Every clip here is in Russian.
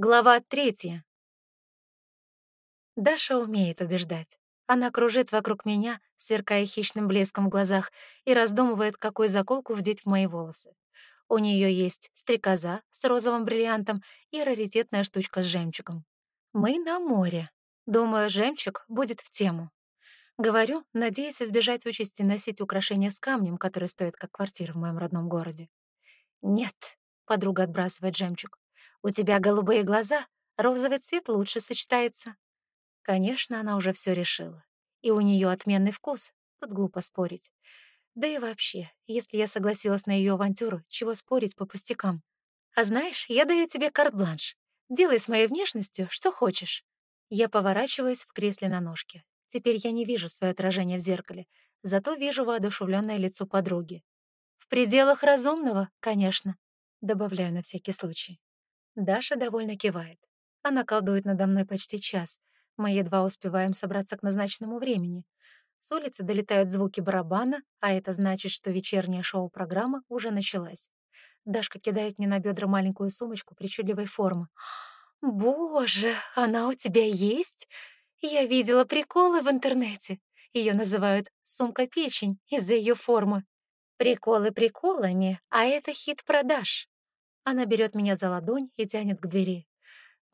Глава третья. Даша умеет убеждать. Она кружит вокруг меня, сверкая хищным блеском в глазах, и раздумывает, какую заколку вдеть в мои волосы. У нее есть стрекоза с розовым бриллиантом и раритетная штучка с жемчугом. Мы на море. Думаю, жемчуг будет в тему. Говорю, надеясь избежать участи носить украшения с камнем, который стоит как квартира в моем родном городе. «Нет», — подруга отбрасывает жемчуг, у тебя голубые глаза, розовый цвет лучше сочетается». Конечно, она уже все решила. И у нее отменный вкус, тут глупо спорить. Да и вообще, если я согласилась на ее авантюру, чего спорить по пустякам? А знаешь, я даю тебе карт-бланш. Делай с моей внешностью что хочешь. Я поворачиваюсь в кресле на ножке. Теперь я не вижу свое отражение в зеркале, зато вижу воодушевленное лицо подруги. В пределах разумного, конечно, добавляю на всякий случай. Даша довольно кивает. Она колдует надо мной почти час. Мы едва успеваем собраться к назначенному времени. С улицы долетают звуки барабана, а это значит, что вечерняя шоу-программа уже началась. Дашка кидает мне на бедра маленькую сумочку причудливой формы. «Боже, она у тебя есть? Я видела приколы в интернете. Ее называют «сумка-печень» из-за ее формы. Приколы приколами, а это хит продаж. Она берет меня за ладонь и тянет к двери.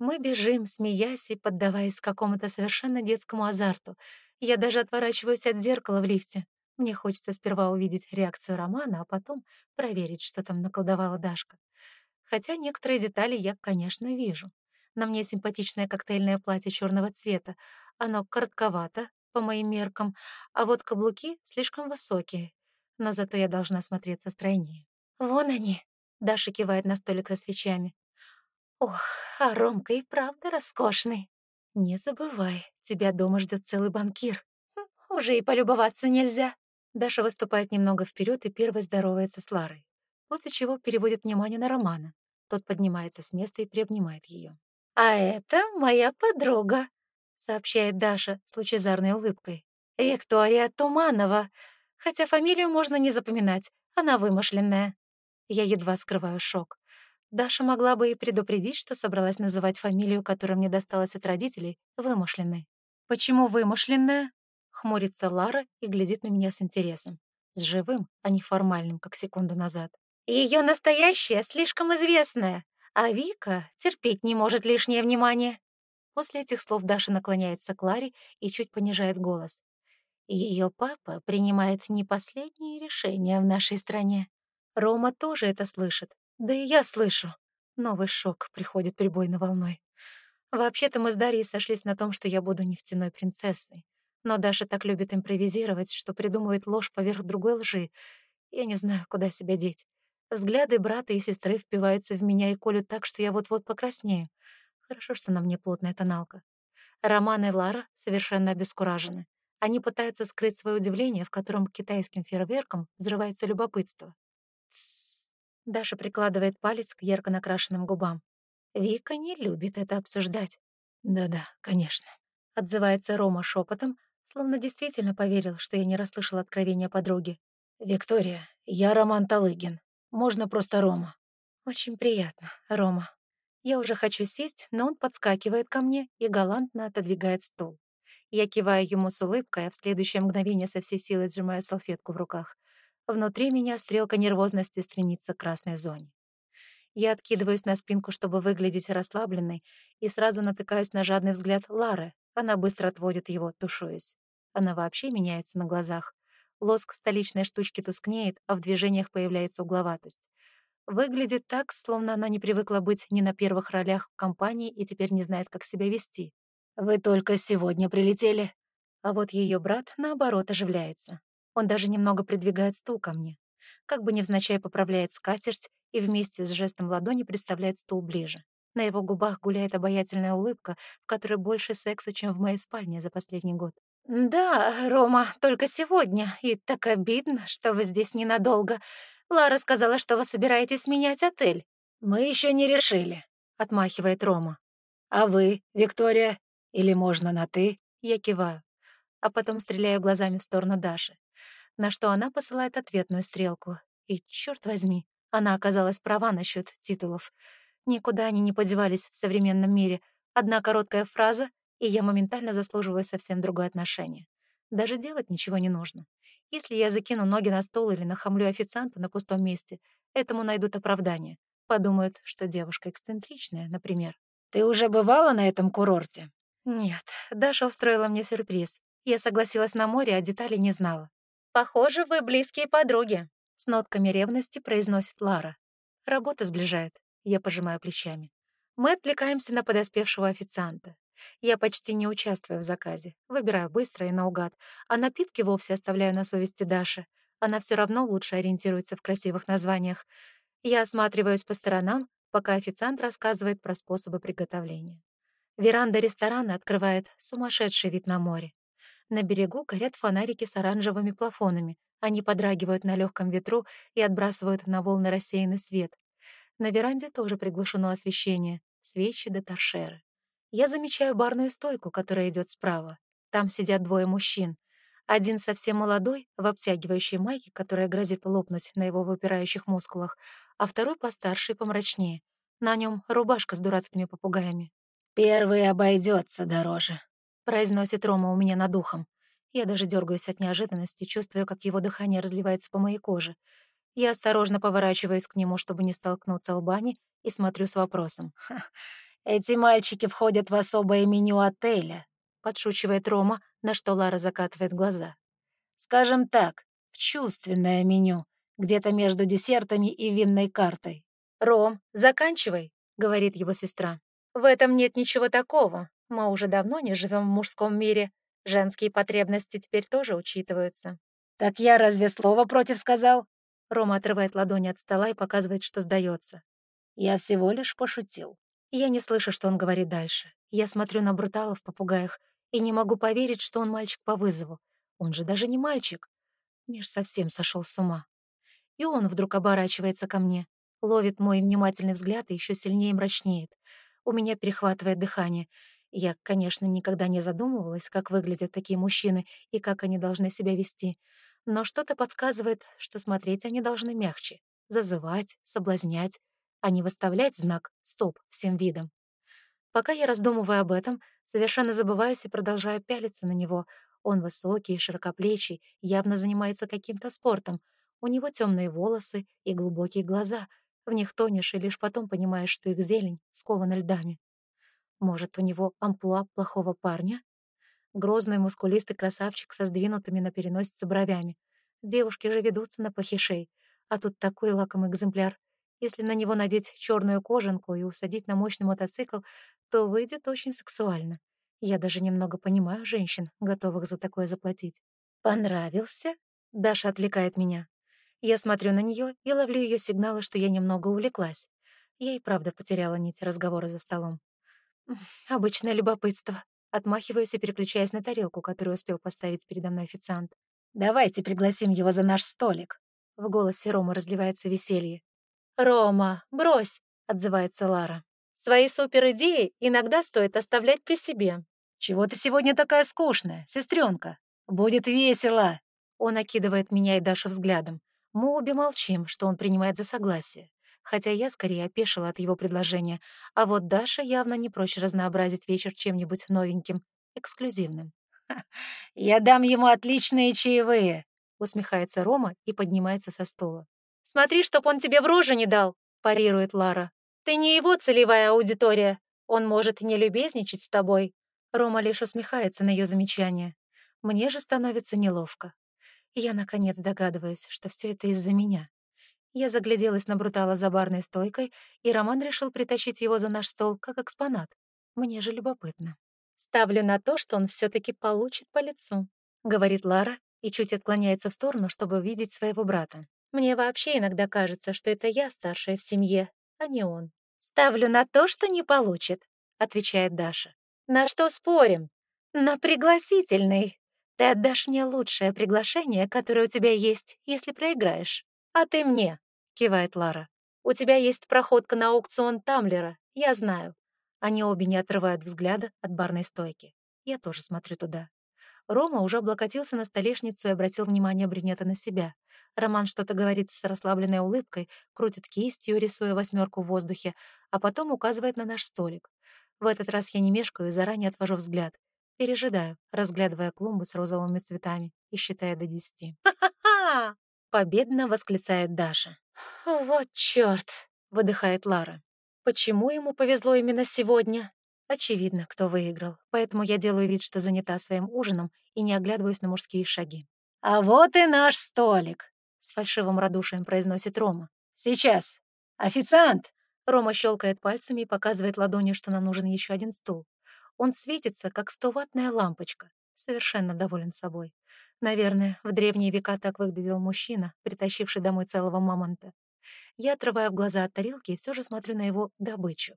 Мы бежим, смеясь и поддаваясь какому-то совершенно детскому азарту. Я даже отворачиваюсь от зеркала в лифте. Мне хочется сперва увидеть реакцию Романа, а потом проверить, что там наколдовала Дашка. Хотя некоторые детали я, конечно, вижу. На мне симпатичное коктейльное платье черного цвета. Оно коротковато, по моим меркам, а вот каблуки слишком высокие. Но зато я должна смотреться стройнее. Вон они, Даша кивает на столик со свечами. «Ох, а Ромка и правда роскошный. Не забывай, тебя дома ждет целый банкир. Хм, уже и полюбоваться нельзя». Даша выступает немного вперед и первой здоровается с Ларой, после чего переводит внимание на Романа. Тот поднимается с места и приобнимает ее. «А это моя подруга», — сообщает Даша с лучезарной улыбкой. «Виктория Туманова. Хотя фамилию можно не запоминать, она вымышленная». Я едва скрываю шок. Даша могла бы и предупредить, что собралась называть фамилию, которая мне досталась от родителей, вымышленной. «Почему вымышленная?» — хмурится Лара и глядит на меня с интересом. С живым, а не формальным, как секунду назад. Ее настоящая слишком известная, а Вика терпеть не может лишнее внимание». После этих слов Даша наклоняется к Ларе и чуть понижает голос. Ее папа принимает не последние решения в нашей стране. Рома тоже это слышит. Да и я слышу. Новый шок приходит прибойной волной. Вообще-то мы с Дарьей сошлись на том, что я буду нефтяной принцессой. Но Даша так любит импровизировать, что придумывает ложь поверх другой лжи. Я не знаю, куда себя деть. Взгляды брата и сестры впиваются в меня и колют так, что я вот-вот покраснею. Хорошо, что на мне плотная тоналка. Роман и Лара совершенно обескуражены. Они пытаются скрыть свое удивление, в котором китайским фейерверком взрывается любопытство. Даша прикладывает палец к ярко накрашенным губам. Вика не любит это обсуждать. Да-да, конечно. Отзывается Рома шепотом, словно действительно поверил, что я не расслышала откровения подруги. «Виктория, я Роман Талыгин. Можно просто Рома». «Очень приятно, Рома». Я уже хочу сесть, но он подскакивает ко мне и галантно отодвигает стул. Я киваю ему с улыбкой, а в следующее мгновение со всей силой сжимаю салфетку в руках. Внутри меня стрелка нервозности стремится к красной зоне. Я откидываюсь на спинку, чтобы выглядеть расслабленной, и сразу натыкаюсь на жадный взгляд Лары. Она быстро отводит его, тушуясь. Она вообще меняется на глазах. Лоск столичной штучки тускнеет, а в движениях появляется угловатость. Выглядит так, словно она не привыкла быть ни на первых ролях в компании и теперь не знает, как себя вести. «Вы только сегодня прилетели?» А вот ее брат, наоборот, оживляется. Он даже немного придвигает стул ко мне. Как бы невзначай поправляет скатерть и вместе с жестом ладони представляет стул ближе. На его губах гуляет обаятельная улыбка, в которой больше секса, чем в моей спальне за последний год. «Да, Рома, только сегодня, и так обидно, что вы здесь ненадолго. Лара сказала, что вы собираетесь менять отель». «Мы еще не решили», — отмахивает Рома. «А вы, Виктория? Или можно на «ты»?» Я киваю, а потом стреляю глазами в сторону Даши на что она посылает ответную стрелку. И, черт возьми, она оказалась права насчет титулов. Никуда они не подевались в современном мире. Одна короткая фраза, и я моментально заслуживаю совсем другое отношение. Даже делать ничего не нужно. Если я закину ноги на стол или нахамлю официанту на пустом месте, этому найдут оправдание. Подумают, что девушка эксцентричная, например. «Ты уже бывала на этом курорте?» «Нет, Даша устроила мне сюрприз. Я согласилась на море, а деталей не знала. «Похоже, вы близкие подруги», — с нотками ревности произносит Лара. Работа сближает. Я пожимаю плечами. Мы отвлекаемся на подоспевшего официанта. Я почти не участвую в заказе, выбираю быстро и наугад, а напитки вовсе оставляю на совести Даши. Она все равно лучше ориентируется в красивых названиях. Я осматриваюсь по сторонам, пока официант рассказывает про способы приготовления. Веранда ресторана открывает сумасшедший вид на море. На берегу горят фонарики с оранжевыми плафонами. Они подрагивают на легком ветру и отбрасывают на волны рассеянный свет. На веранде тоже приглушено освещение, свечи да торшеры. Я замечаю барную стойку, которая идет справа. Там сидят двое мужчин. Один совсем молодой, в обтягивающей майке, которая грозит лопнуть на его выпирающих мускулах, а второй постарше и помрачнее. На нем рубашка с дурацкими попугаями. «Первый обойдется дороже», — произносит Рома у меня над ухом. Я даже дергаюсь от неожиданности, чувствую, как его дыхание разливается по моей коже. Я осторожно поворачиваюсь к нему, чтобы не столкнуться лбами, и смотрю с вопросом. «Эти мальчики входят в особое меню отеля», — подшучивает Рома, на что Лара закатывает глаза. «Скажем так, в чувственное меню, где-то между десертами и винной картой». «Ром, заканчивай», — говорит его сестра. «В этом нет ничего такого. Мы уже давно не живем в мужском мире. Женские потребности теперь тоже учитываются». «Так я разве слово против сказал?» Рома отрывает ладони от стола и показывает, что сдается. «Я всего лишь пошутил». Я не слышу, что он говорит дальше. Я смотрю на бруталов попугаях и не могу поверить, что он мальчик по вызову. Он же даже не мальчик. Мир совсем сошел с ума. И он вдруг оборачивается ко мне, ловит мой внимательный взгляд и еще сильнее мрачнеет. У меня перехватывает дыхание. Я, конечно, никогда не задумывалась, как выглядят такие мужчины и как они должны себя вести, но что-то подсказывает, что смотреть они должны мягче, зазывать, соблазнять, а не выставлять знак «стоп» всем видом. Пока я раздумываю об этом, совершенно забываюсь и продолжаю пялиться на него. Он высокий, широкоплечий, явно занимается каким-то спортом. У него темные волосы и глубокие глаза. В них тонешь и лишь потом понимаешь, что их зелень скована льдами. Может, у него амплуа плохого парня? Грозный мускулистый красавчик со сдвинутыми на переносице бровями. Девушки же ведутся на плохишей, а тут такой лакомый экземпляр. Если на него надеть черную кожанку и усадить на мощный мотоцикл, то выйдет очень сексуально. Я даже немного понимаю женщин, готовых за такое заплатить. «Понравился?» — Даша отвлекает меня. Я смотрю на нее и ловлю ее сигналы, что я немного увлеклась. Я и правда потеряла нить разговора за столом. Обычное любопытство. Отмахиваюсь и переключаясь на тарелку, которую успел поставить передо мной официант. «Давайте пригласим его за наш столик». В голосе Рома разливается веселье. «Рома, брось!» — отзывается Лара. «Свои суперидеи иногда стоит оставлять при себе». «Чего ты сегодня такая скучная, сестренка? Будет весело!» Он окидывает меня и Дашу взглядом. Мы обе молчим, что он принимает за согласие хотя я скорее опешила от его предложения, а вот Даша явно не прочь разнообразить вечер чем-нибудь новеньким, эксклюзивным. «Я дам ему отличные чаевые», — усмехается Рома и поднимается со стула. «Смотри, чтоб он тебе в рожу не дал», — парирует Лара. «Ты не его целевая аудитория. Он может не любезничать с тобой». Рома лишь усмехается на ее замечание. Мне же становится неловко. Я, наконец, догадываюсь, что все это из-за меня. Я загляделась на Брутала за барной стойкой, и Роман решил притащить его за наш стол как экспонат. Мне же любопытно. «Ставлю на то, что он все таки получит по лицу», — говорит Лара и чуть отклоняется в сторону, чтобы увидеть своего брата. «Мне вообще иногда кажется, что это я старшая в семье, а не он». «Ставлю на то, что не получит», — отвечает Даша. «На что спорим?» «На пригласительный. Ты отдашь мне лучшее приглашение, которое у тебя есть, если проиграешь. А ты мне. — кивает Лара. «У тебя есть проходка на аукцион Тамлера, я знаю». Они обе не отрывают взгляда от барной стойки. Я тоже смотрю туда. Рома уже облокотился на столешницу и обратил внимание брюнета на себя. Роман что-то говорит с расслабленной улыбкой, крутит кистью, рисуя восьмерку в воздухе, а потом указывает на наш столик. В этот раз я не мешкаю и заранее отвожу взгляд. Пережидаю, разглядывая клумбы с розовыми цветами и считая до десяти. «Ха-ха!» — победно восклицает Даша. «Вот чёрт!» — выдыхает Лара. «Почему ему повезло именно сегодня?» Очевидно, кто выиграл, поэтому я делаю вид, что занята своим ужином и не оглядываюсь на мужские шаги. «А вот и наш столик!» — с фальшивым радушием произносит Рома. «Сейчас! Официант!» Рома щелкает пальцами и показывает ладонью, что нам нужен еще один стул. Он светится, как стоватная лампочка. Совершенно доволен собой. Наверное, в древние века так выглядел мужчина, притащивший домой целого мамонта. Я отрываю глаза от тарелки все же смотрю на его добычу.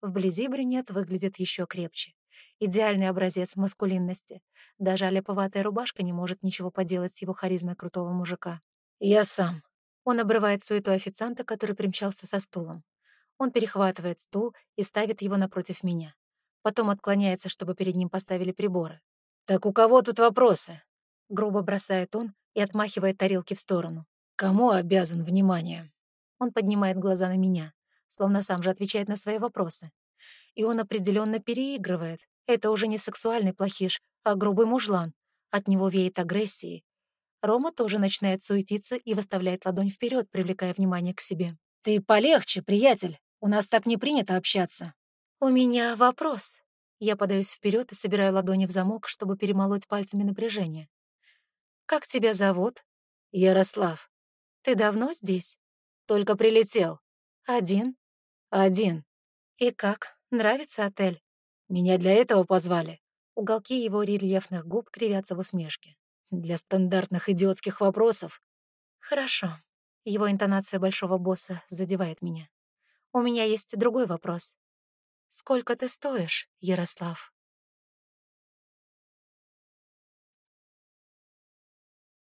Вблизи брюнет выглядит еще крепче. Идеальный образец маскулинности. Даже оляповатая рубашка не может ничего поделать с его харизмой крутого мужика. «Я сам». Он обрывает суету официанта, который примчался со стулом. Он перехватывает стул и ставит его напротив меня. Потом отклоняется, чтобы перед ним поставили приборы. «Так у кого тут вопросы?» Грубо бросает он и отмахивает тарелки в сторону. «Кому обязан вниманием?» Он поднимает глаза на меня, словно сам же отвечает на свои вопросы. И он определенно переигрывает. Это уже не сексуальный плохиш, а грубый мужлан. От него веет агрессией. Рома тоже начинает суетиться и выставляет ладонь вперед, привлекая внимание к себе. «Ты полегче, приятель. У нас так не принято общаться». «У меня вопрос». Я подаюсь вперед и собираю ладони в замок, чтобы перемолоть пальцами напряжение. «Как тебя зовут?» «Ярослав». «Ты давно здесь?» «Только прилетел». «Один?» «Один». «И как? Нравится отель?» «Меня для этого позвали». Уголки его рельефных губ кривятся в усмешке. «Для стандартных идиотских вопросов». «Хорошо». Его интонация большого босса задевает меня. «У меня есть другой вопрос. Сколько ты стоишь, Ярослав?»